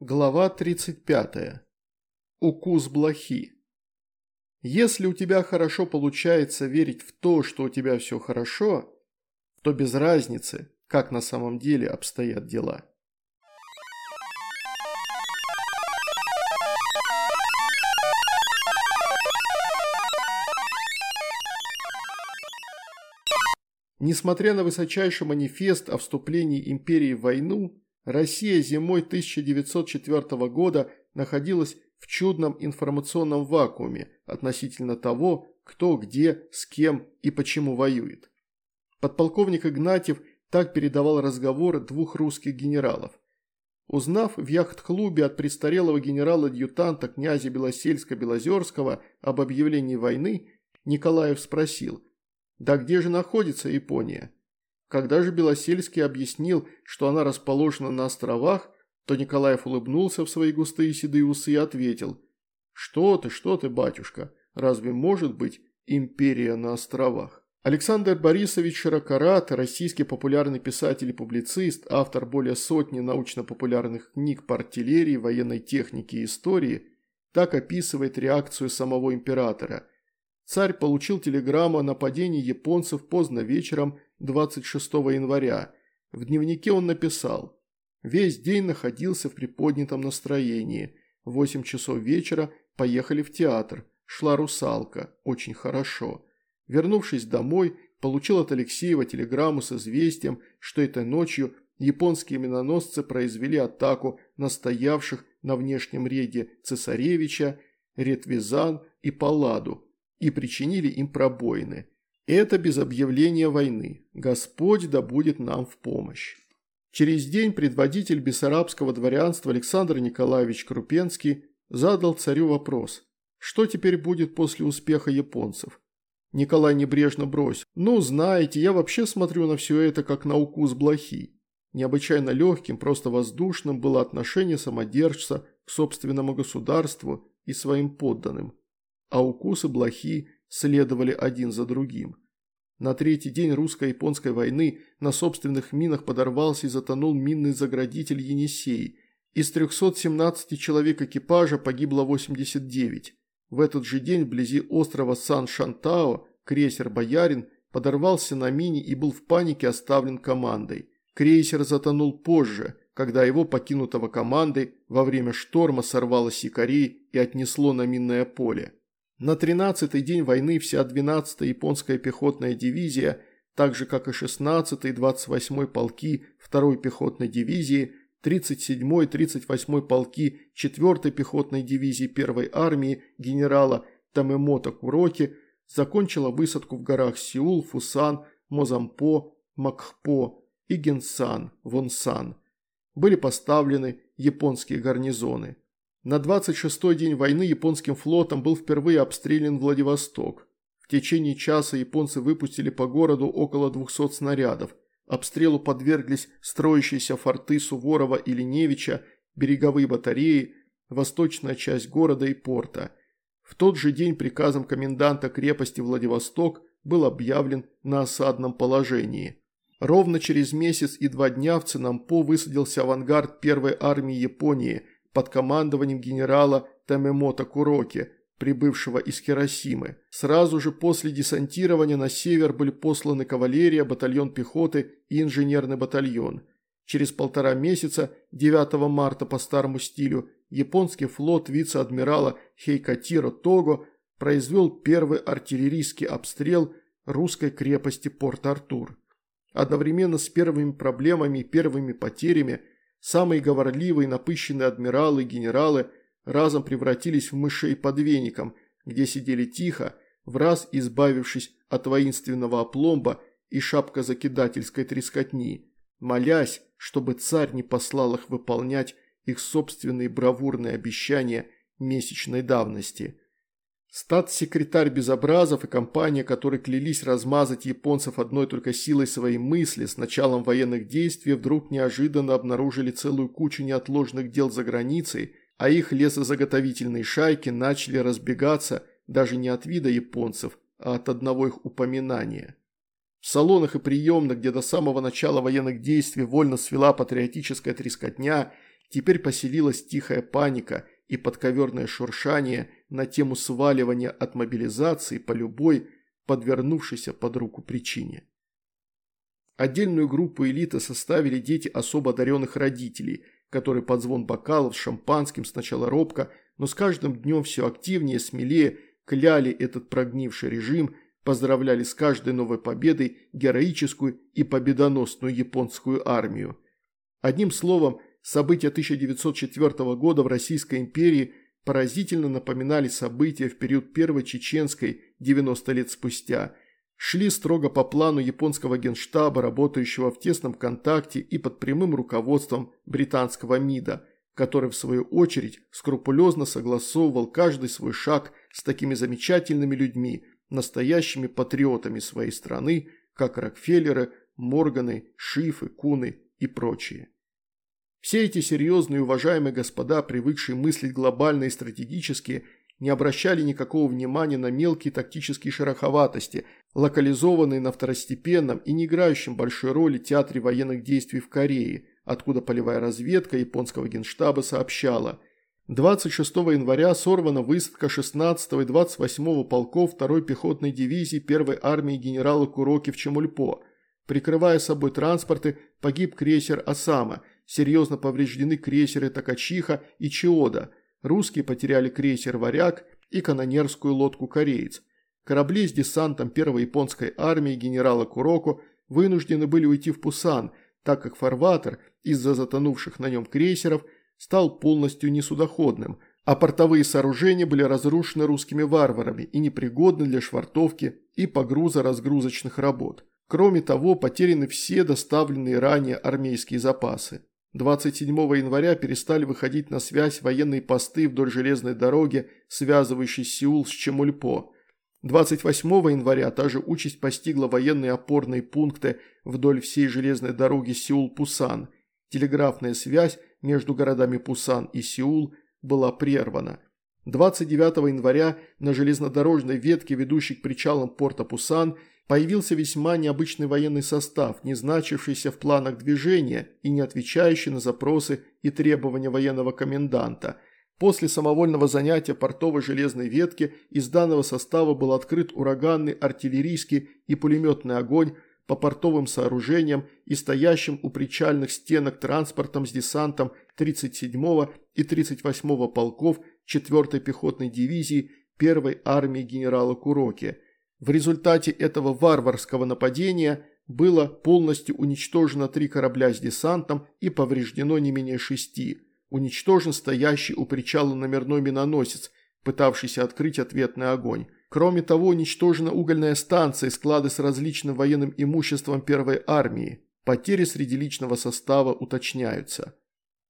Глава 35. Укус блохи. Если у тебя хорошо получается верить в то, что у тебя все хорошо, то без разницы, как на самом деле обстоят дела. Несмотря на высочайший манифест о вступлении империи в войну, Россия зимой 1904 года находилась в чудном информационном вакууме относительно того, кто, где, с кем и почему воюет. Подполковник Игнатьев так передавал разговор двух русских генералов. Узнав в яхт-клубе от престарелого генерала-адъютанта князя Белосельска-Белозерского об объявлении войны, Николаев спросил, «Да где же находится Япония?» Когда же Белосельский объяснил, что она расположена на островах, то Николаев улыбнулся в свои густые седые усы и ответил «Что ты, что ты, батюшка, разве может быть империя на островах?» Александр Борисович Широкорат, российский популярный писатель и публицист, автор более сотни научно-популярных книг по артиллерии, военной технике и истории, так описывает реакцию самого императора. Царь получил телеграмму о нападении японцев поздно вечером 26 января. В дневнике он написал «Весь день находился в приподнятом настроении. В 8 часов вечера поехали в театр. Шла русалка. Очень хорошо. Вернувшись домой, получил от Алексеева телеграмму с известием, что этой ночью японские миноносцы произвели атаку на стоявших на внешнем рейде цесаревича, Ретвизан и Палладу и причинили им пробоины. Это без объявления войны. Господь да будет нам в помощь. Через день предводитель бессарабского дворянства Александр Николаевич Крупенский задал царю вопрос, что теперь будет после успеха японцев. Николай небрежно бросил, ну знаете, я вообще смотрю на все это как на укус блохи. Необычайно легким, просто воздушным было отношение самодержца к собственному государству и своим подданным. А укусы блохи следовали один за другим. На третий день русско-японской войны на собственных минах подорвался и затонул минный заградитель Енисей. Из 317 человек экипажа погибло 89. В этот же день вблизи острова Сан-Шантао крейсер «Боярин» подорвался на мине и был в панике оставлен командой. Крейсер затонул позже, когда его покинутого командой во время шторма сорвало якорей и отнесло на минное поле. На 13-й день войны вся 12-я японская пехотная дивизия, так же как и 16-й и 28-й полки 2-й пехотной дивизии, 37-й и 38-й полки 4-й пехотной дивизии 1-й армии генерала Тамемото Куроки закончила высадку в горах Сеул, Фусан, Мозампо, Макхпо и Генсан, Вонсан. Были поставлены японские гарнизоны. На 26-й день войны японским флотом был впервые обстрелян Владивосток. В течение часа японцы выпустили по городу около 200 снарядов. Обстрелу подверглись строящиеся форты Суворова и Леневича, береговые батареи, восточная часть города и порта. В тот же день приказом коменданта крепости Владивосток был объявлен на осадном положении. Ровно через месяц и два дня в Цинампо высадился авангард первой армии Японии – под командованием генерала Тамемота Куроки, прибывшего из Хиросимы. Сразу же после десантирования на север были посланы кавалерия, батальон пехоты и инженерный батальон. Через полтора месяца, 9 марта по старому стилю, японский флот вице-адмирала Хейкатиро Того произвел первый артиллерийский обстрел русской крепости Порт-Артур. Одновременно с первыми проблемами и первыми потерями – Самые говорливые напыщенные адмиралы и генералы разом превратились в мышей под веником, где сидели тихо, в раз избавившись от воинственного опломба и шапкозакидательской трескотни, молясь, чтобы царь не послал их выполнять их собственные бравурные обещания месячной давности. Статс-секретарь Безобразов и компания, которые клялись размазать японцев одной только силой своей мысли с началом военных действий, вдруг неожиданно обнаружили целую кучу неотложных дел за границей, а их лесозаготовительные шайки начали разбегаться даже не от вида японцев, а от одного их упоминания. В салонах и приемных, где до самого начала военных действий вольно свела патриотическая трескотня, теперь поселилась тихая паника и подковерное шуршание на тему сваливания от мобилизации по любой подвернувшейся под руку причине. Отдельную группу элиты составили дети особо одаренных родителей, которые под звон бокалов с шампанским сначала робко, но с каждым днем все активнее, смелее кляли этот прогнивший режим, поздравляли с каждой новой победой героическую и победоносную японскую армию. Одним словом, события 1904 года в Российской империи поразительно напоминали события в период Первой Чеченской 90 лет спустя – шли строго по плану японского генштаба, работающего в тесном контакте и под прямым руководством британского МИДа, который в свою очередь скрупулезно согласовывал каждый свой шаг с такими замечательными людьми, настоящими патриотами своей страны, как Рокфеллеры, Морганы, Шифы, Куны и прочие. Все эти серьезные и уважаемые господа, привыкшие мыслить глобально и стратегически, не обращали никакого внимания на мелкие тактические шероховатости, локализованные на второстепенном и не играющем большой роли театре военных действий в Корее, откуда полевая разведка японского генштаба сообщала. 26 января сорвана высадка 16 и 28 полков 2-й пехотной дивизии 1-й армии генерала Куроки в Чемульпо. Прикрывая собой транспорты, погиб крейсер «Осама», серьезно повреждены крейсеры «Такачиха» и «Чиода», Русские потеряли крейсер «Варяг» и канонерскую лодку «Кореец». Корабли с десантом первой японской армии генерала Куроко вынуждены были уйти в Пусан, так как фарватер из-за затонувших на нем крейсеров стал полностью несудоходным, а портовые сооружения были разрушены русскими варварами и непригодны для швартовки и погруза разгрузочных работ. Кроме того, потеряны все доставленные ранее армейские запасы. 27 января перестали выходить на связь военные посты вдоль железной дороги, связывающей Сеул с Чемульпо. 28 января та же участь постигла военные опорные пункты вдоль всей железной дороги Сеул-Пусан. Телеграфная связь между городами Пусан и Сеул была прервана. 29 января на железнодорожной ветке, ведущей к причалам порта Пусан, появился весьма необычный военный состав, не значившийся в планах движения и не отвечающий на запросы и требования военного коменданта. После самовольного занятия портовой железной ветки из данного состава был открыт ураганный артиллерийский и пулеметный огонь по портовым сооружениям и стоящим у причальных стенок транспортом с десантом 37-го и 38-го полков 4-й пехотной дивизии 1-й армии генерала Куроки – в результате этого варварского нападения было полностью уничтожено три корабля с десантом и повреждено не менее шести. Уничтожен стоящий у причала номерной миноносец, пытавшийся открыть ответный огонь. Кроме того, уничтожена угольная станция и склады с различным военным имуществом первой армии. Потери среди личного состава уточняются.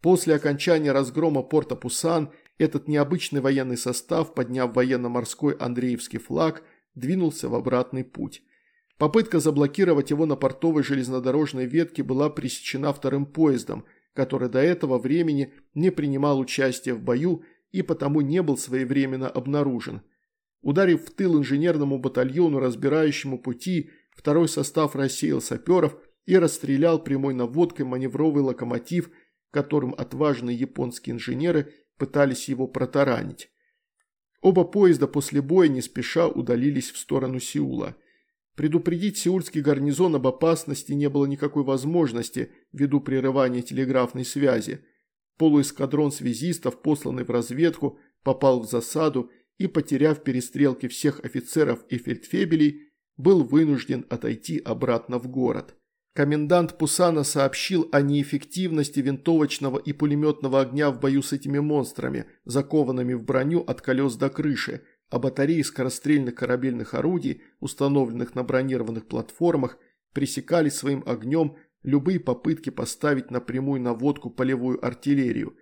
После окончания разгрома порта Пусан этот необычный военный состав, подняв военно-морской Андреевский флаг, двинулся в обратный путь. Попытка заблокировать его на портовой железнодорожной ветке была пресечена вторым поездом, который до этого времени не принимал участия в бою и потому не был своевременно обнаружен. Ударив в тыл инженерному батальону, разбирающему пути, второй состав рассеял саперов и расстрелял прямой наводкой маневровый локомотив, которым отважные японские инженеры пытались его протаранить. Оба поезда после боя не спеша удалились в сторону Сеула. Предупредить сеульский гарнизон об опасности не было никакой возможности ввиду прерывания телеграфной связи. Полуэскадрон связистов, посланный в разведку, попал в засаду и, потеряв перестрелки всех офицеров и фельдфебелей, был вынужден отойти обратно в город. Комендант Пусана сообщил о неэффективности винтовочного и пулеметного огня в бою с этими монстрами, закованными в броню от колес до крыши, а батареи скорострельных корабельных орудий, установленных на бронированных платформах, пресекали своим огнем любые попытки поставить на прямую наводку полевую артиллерию.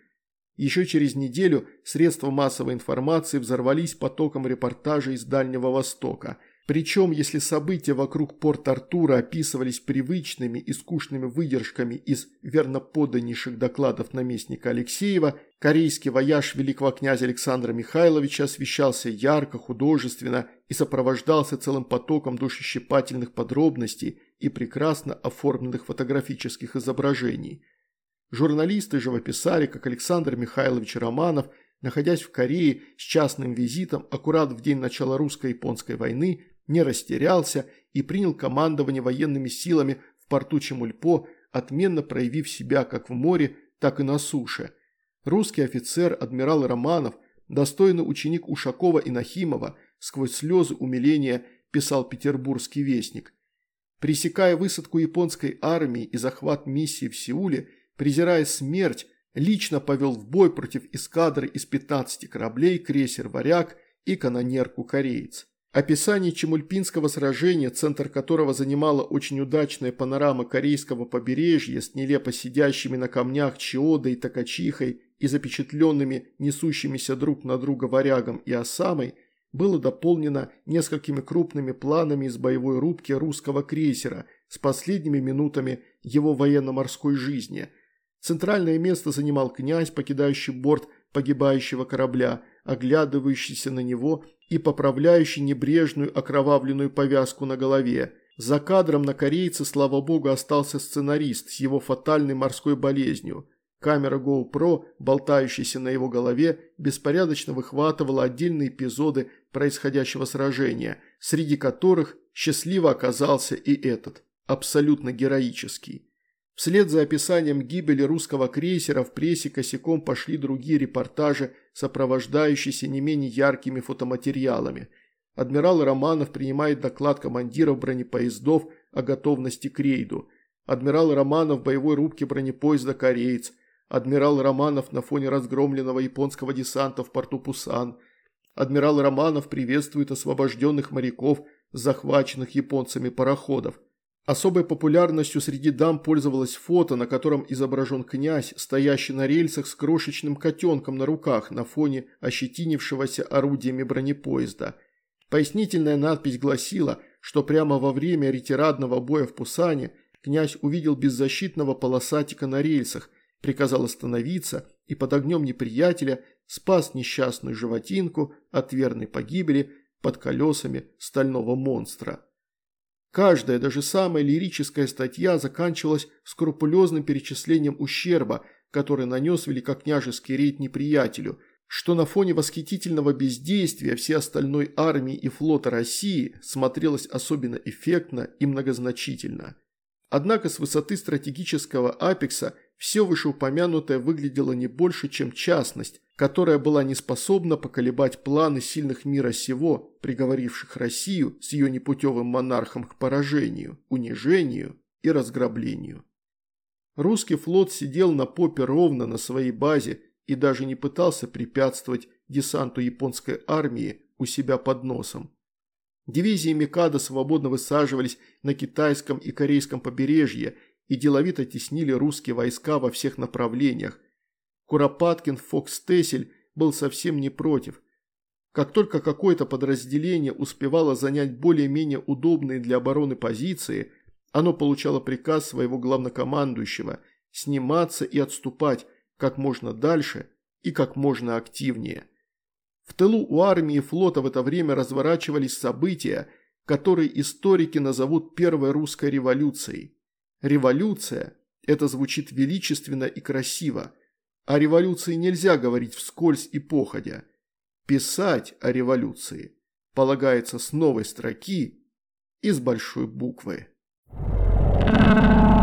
Еще через неделю средства массовой информации взорвались потоком репортажей из Дальнего Востока – причем, если события вокруг Порт-Артура описывались привычными и скучными выдержками из верноподаннейших докладов наместника Алексеева, корейский вояж великого князя Александра Михайловича освещался ярко, художественно и сопровождался целым потоком душещипательных подробностей и прекрасно оформленных фотографических изображений. Журналисты живописали, как Александр Михайлович Романов, находясь в Корее с частным визитом аккурат в день начала русско-японской войны, не растерялся и принял командование военными силами в порту Чемульпо, отменно проявив себя как в море, так и на суше. Русский офицер, адмирал Романов, достойный ученик Ушакова и Нахимова, сквозь слезы умиления писал петербургский вестник. Пресекая высадку японской армии и захват миссии в Сеуле, презирая смерть, лично повел в бой против эскадры из 15 кораблей крейсер «Варяг» и канонерку-кореец. Описание Чемульпинского сражения, центр которого занимала очень удачная панорама корейского побережья с нелепо сидящими на камнях Чиодой, Такачихой и запечатленными несущимися друг на друга варягом и осамой – было дополнено несколькими крупными планами из боевой рубки русского крейсера с последними минутами его военно-морской жизни. Центральное место занимал князь, покидающий борт погибающего корабля, оглядывающийся на него и поправляющий небрежную окровавленную повязку на голове. За кадром на корейце, слава богу, остался сценарист с его фатальной морской болезнью – Камера GoPro, болтающаяся на его голове, беспорядочно выхватывала отдельные эпизоды происходящего сражения, среди которых счастливо оказался и этот, абсолютно героический. Вслед за описанием гибели русского крейсера в прессе косяком пошли другие репортажи, сопровождающиеся не менее яркими фотоматериалами. Адмирал Романов принимает доклад командиров бронепоездов о готовности к рейду. Адмирал Романов в боевой рубке бронепоезда «Кореец», Адмирал Романов на фоне разгромленного японского десанта в порту Пусан. Адмирал Романов приветствует освобожденных моряков захваченных японцами пароходов. Особой популярностью среди дам пользовалось фото, на котором изображен князь, стоящий на рельсах с крошечным котенком на руках на фоне ощетинившегося орудиями бронепоезда. Пояснительная надпись гласила, что прямо во время ретирадного боя в Пусане князь увидел беззащитного полосатика на рельсах, приказал остановиться и под огнем неприятеля спас несчастную животинку от верной погибели под колесами стального монстра. Каждая, даже самая лирическая статья заканчивалась скрупулезным перечислением ущерба, который нанес великокняжеский рейд неприятелю, что на фоне восхитительного бездействия всей остальной армии и флота России смотрелось особенно эффектно и многозначительно. Однако с высоты стратегического апекса все вышеупомянутое выглядело не больше, чем частность, которая была не способна поколебать планы сильных мира сего, приговоривших Россию с ее непутевым монархом к поражению, унижению и разграблению. Русский флот сидел на попе ровно на своей базе и даже не пытался препятствовать десанту японской армии у себя под носом. Дивизии Микада свободно высаживались на китайском и корейском побережье и деловито теснили русские войска во всех направлениях. Куропаткин Фокс-Тессель был совсем не против. Как только какое-то подразделение успевало занять более-менее удобные для обороны позиции, оно получало приказ своего главнокомандующего сниматься и отступать как можно дальше и как можно активнее. В тылу у армии и флота в это время разворачивались события, которые историки назовут Первой русской революцией. Революция – это звучит величественно и красиво. О революции нельзя говорить вскользь и походя. Писать о революции полагается с новой строки и с большой буквы. Thank you.